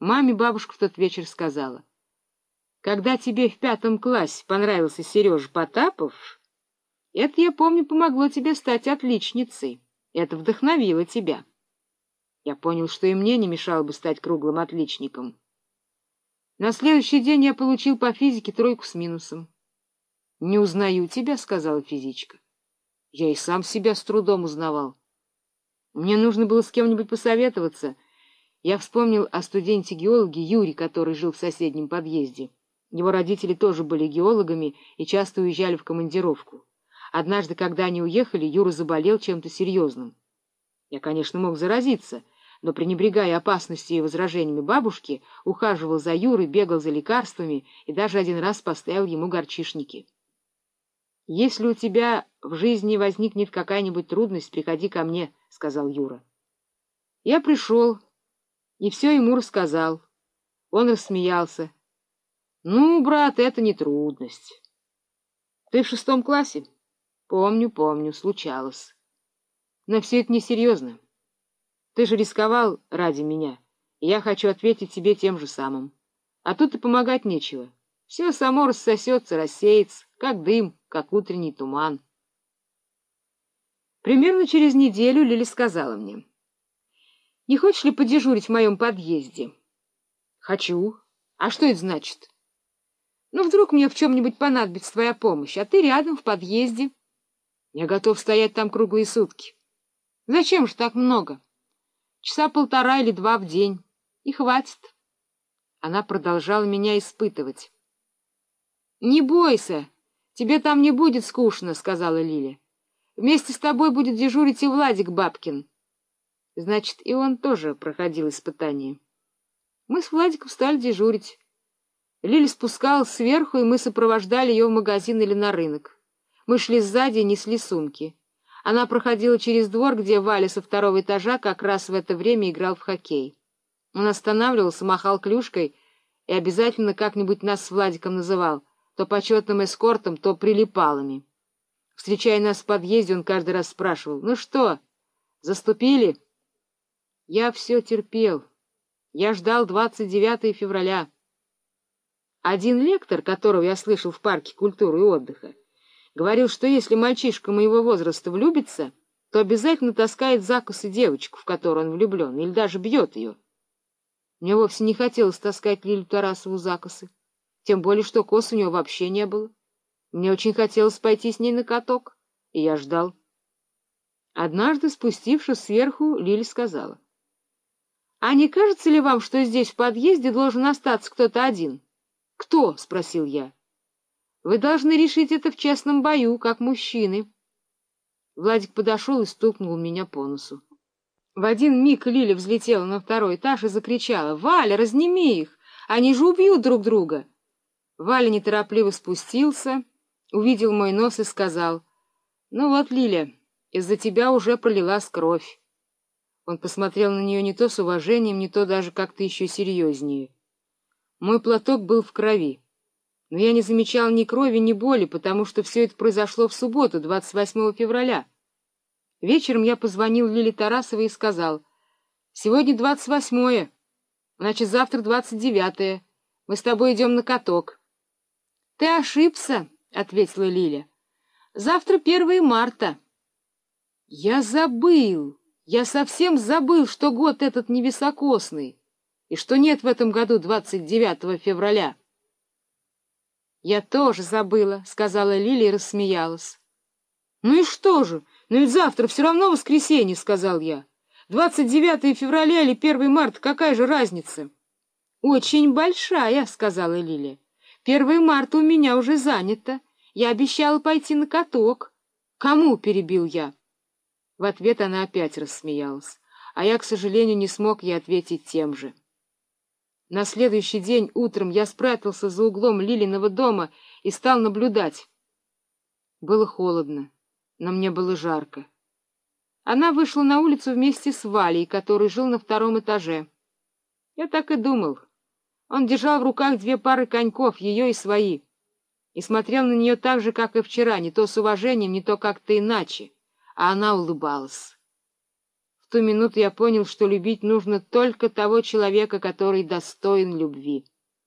Маме бабушка в тот вечер сказала, «Когда тебе в пятом классе понравился Сережа Потапов, это, я помню, помогло тебе стать отличницей, это вдохновило тебя». Я понял, что и мне не мешало бы стать круглым отличником. На следующий день я получил по физике тройку с минусом. — Не узнаю тебя, — сказала физичка. Я и сам себя с трудом узнавал. Мне нужно было с кем-нибудь посоветоваться. Я вспомнил о студенте-геологе Юре, который жил в соседнем подъезде. Его родители тоже были геологами и часто уезжали в командировку. Однажды, когда они уехали, Юра заболел чем-то серьезным. Я, конечно, мог заразиться, но, пренебрегая опасностью и возражениями бабушки, ухаживал за Юрой, бегал за лекарствами и даже один раз поставил ему горчишники. «Если у тебя в жизни возникнет какая-нибудь трудность, приходи ко мне», — сказал Юра. Я пришел и все ему рассказал. Он рассмеялся. «Ну, брат, это не трудность». «Ты в шестом классе?» «Помню, помню, случалось. Но все это несерьезно. Ты же рисковал ради меня, и я хочу ответить тебе тем же самым. А тут и помогать нечего. Все само рассосется, рассеется, как дым, как утренний туман». Примерно через неделю Лили сказала мне. «Не хочешь ли подежурить в моем подъезде?» «Хочу. А что это значит?» «Ну, вдруг мне в чем-нибудь понадобится твоя помощь, а ты рядом, в подъезде». «Я готов стоять там круглые сутки». «Зачем же так много?» «Часа полтора или два в день. И хватит». Она продолжала меня испытывать. «Не бойся, тебе там не будет скучно», — сказала Лиля. Вместе с тобой будет дежурить и Владик Бабкин. Значит, и он тоже проходил испытание. Мы с Владиком стали дежурить. Лили спускалась сверху, и мы сопровождали ее в магазин или на рынок. Мы шли сзади и несли сумки. Она проходила через двор, где Валя со второго этажа как раз в это время играл в хоккей. Он останавливался, махал клюшкой и обязательно как-нибудь нас с Владиком называл, то почетным эскортом, то прилипалами. Встречая нас в подъезде, он каждый раз спрашивал, «Ну что, заступили?» Я все терпел. Я ждал 29 февраля. Один лектор, которого я слышал в парке культуры и отдыха, говорил, что если мальчишка моего возраста влюбится, то обязательно таскает закусы девочку, в которую он влюблен, или даже бьет ее. Мне вовсе не хотелось таскать Лилю Тарасову закусы, тем более, что кос у него вообще не было. Мне очень хотелось пойти с ней на каток, и я ждал. Однажды, спустившись сверху, Лили сказала. — А не кажется ли вам, что здесь в подъезде должен остаться кто-то один? — Кто? — спросил я. — Вы должны решить это в честном бою, как мужчины. Владик подошел и стукнул меня по носу. В один миг Лиля взлетела на второй этаж и закричала. — Валя, разними их! Они же убьют друг друга! Валя неторопливо спустился увидел мой нос и сказал, «Ну вот, Лиля, из-за тебя уже пролилась кровь». Он посмотрел на нее не то с уважением, не то даже как-то еще серьезнее. Мой платок был в крови, но я не замечал ни крови, ни боли, потому что все это произошло в субботу, 28 февраля. Вечером я позвонил Лиле Тарасовой и сказал, «Сегодня 28-е, значит, завтра 29-е. Мы с тобой идем на каток». «Ты ошибся», — ответила Лиля. — Завтра первое марта. — Я забыл, я совсем забыл, что год этот невисокосный, и что нет в этом году 29 февраля. — Я тоже забыла, — сказала Лиля и рассмеялась. — Ну и что же? Ну ведь завтра все равно воскресенье, — сказал я. 29 февраля или 1 марта, какая же разница? — Очень большая, — сказала Лиля. Первое марта у меня уже занято. Я обещала пойти на каток. Кому? — перебил я. В ответ она опять рассмеялась, а я, к сожалению, не смог ей ответить тем же. На следующий день утром я спрятался за углом Лилиного дома и стал наблюдать. Было холодно, но мне было жарко. Она вышла на улицу вместе с Валей, который жил на втором этаже. Я так и думал. Он держал в руках две пары коньков, ее и свои, и смотрел на нее так же, как и вчера, не то с уважением, не то как-то иначе, а она улыбалась. В ту минуту я понял, что любить нужно только того человека, который достоин любви.